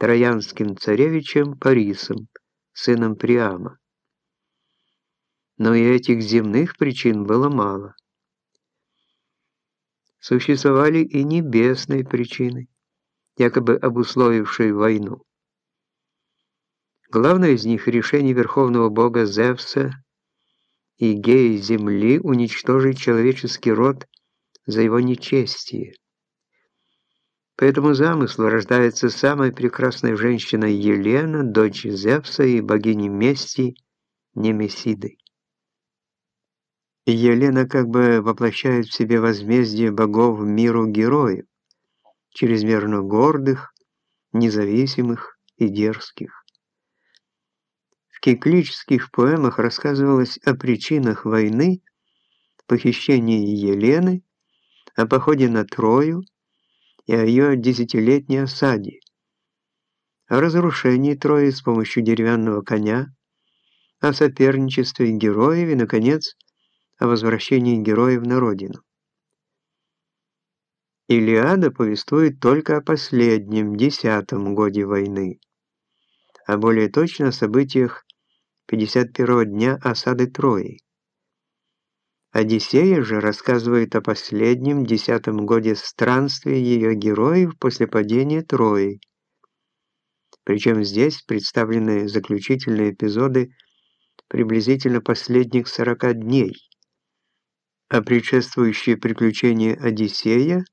троянским царевичем Парисом, сыном Приама. Но и этих земных причин было мало. Существовали и небесные причины, якобы обусловившие войну. Главное из них – решение верховного бога Зевса и геи Земли уничтожить человеческий род за его нечестие. По этому замыслу рождается самая прекрасная женщина Елена, дочь Зевса и богини мести Немесиды. Елена как бы воплощает в себе возмездие богов миру героев, чрезмерно гордых, независимых и дерзких. В киклических поэмах рассказывалось о причинах войны, похищении Елены, о походе на Трою, и о ее десятилетней осаде, о разрушении Трои с помощью деревянного коня, о соперничестве героев и, наконец, о возвращении героев на родину. Илиада повествует только о последнем, десятом годе войны, а более точно о событиях 51-го дня осады Трои. Одиссея же рассказывает о последнем, десятом годе странствия ее героев после падения Трои. Причем здесь представлены заключительные эпизоды приблизительно последних 40 дней, а предшествующие приключения Одиссея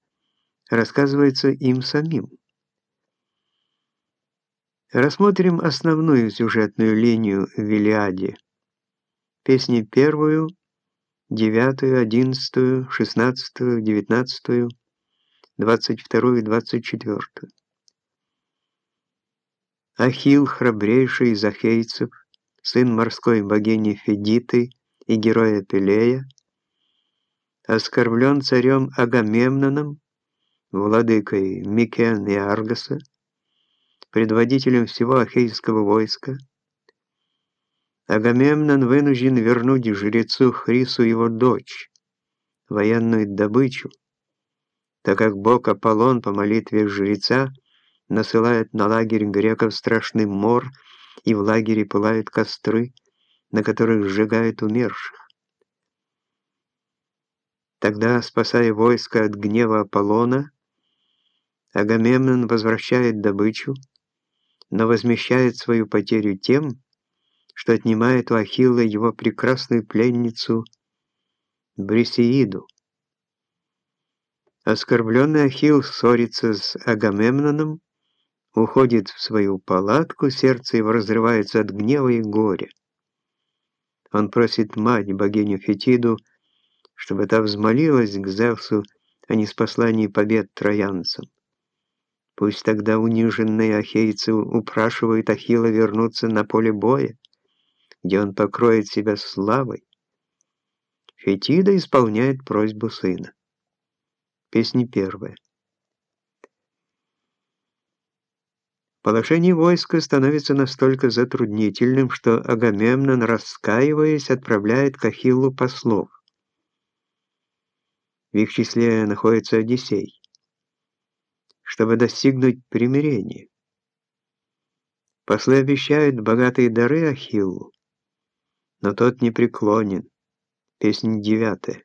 рассказываются им самим. Рассмотрим основную сюжетную линию в Илиаде. Песни первую – девятую, одиннадцатую, шестнадцатую, девятнадцатую, двадцать вторую и двадцать четвертую. Ахилл, храбрейший из ахейцев, сын морской богини Федиты и героя Пелея, оскорблен царем Агамемноном, владыкой Микен и Аргоса, предводителем всего ахейского войска, Агамемнон вынужден вернуть жрецу Хрису его дочь, военную добычу, так как бог Аполлон по молитве жреца насылает на лагерь греков страшный мор, и в лагере пылают костры, на которых сжигают умерших. Тогда, спасая войско от гнева Аполлона, Агамемнон возвращает добычу, но возмещает свою потерю тем, что отнимает у Ахилла его прекрасную пленницу Брисеиду. Оскорбленный Ахилл ссорится с Агамемноном, уходит в свою палатку, сердце его разрывается от гнева и горя. Он просит мать, богиню Фетиду, чтобы та взмолилась к Зевсу о неспослании побед троянцам. Пусть тогда униженные ахейцы упрашивают Ахилла вернуться на поле боя, где он покроет себя славой, Фетида исполняет просьбу сына. Песня первая. Положение войска становится настолько затруднительным, что Агамемнон, раскаиваясь, отправляет к Ахиллу послов. В их числе находится Одиссей, чтобы достигнуть примирения. Послы обещают богатые дары Ахиллу, но тот не преклонен. Песня девятая.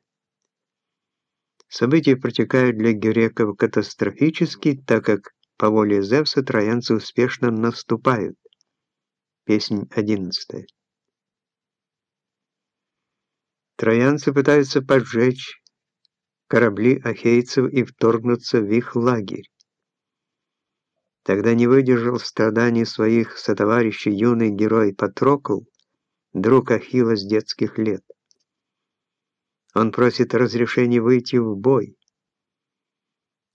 События протекают для греков катастрофически, так как по воле Зевса троянцы успешно наступают. Песнь одиннадцатая. Троянцы пытаются поджечь корабли ахейцев и вторгнуться в их лагерь. Тогда не выдержал страданий своих сотоварищей юный герой Патрокл друг Ахилла с детских лет. Он просит разрешения выйти в бой.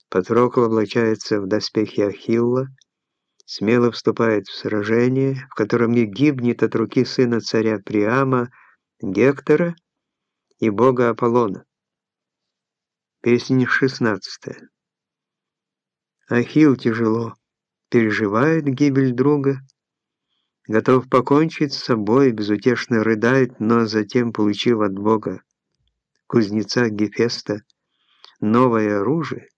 Патрокл облачается в доспехи Ахилла, смело вступает в сражение, в котором и гибнет от руки сына царя Приама, Гектора и бога Аполлона. Песня 16. Ахилл тяжело переживает гибель друга, готов покончить с собой, безутешно рыдает, но затем, получив от Бога, кузнеца Гефеста, новое оружие,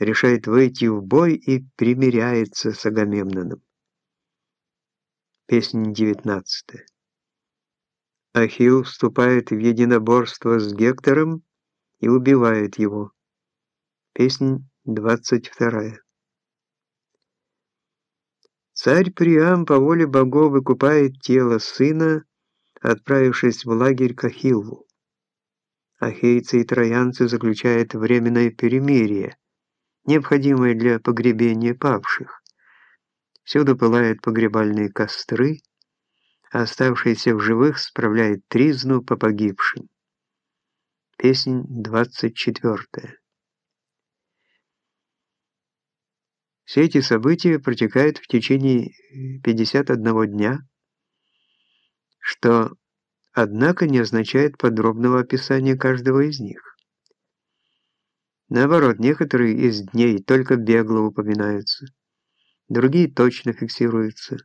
решает выйти в бой и примиряется с Агамемноном. Песня 19. Ахилл вступает в единоборство с Гектором и убивает его. Песня 22. Царь Приам по воле богов выкупает тело сына, отправившись в лагерь к Ахиллу. Ахейцы и троянцы заключают временное перемирие, необходимое для погребения павших. Всюду пылают погребальные костры, а оставшиеся в живых справляют тризну по погибшим. Песнь 24. Все эти события протекают в течение 51 дня, что, однако, не означает подробного описания каждого из них. Наоборот, некоторые из дней только бегло упоминаются, другие точно фиксируются.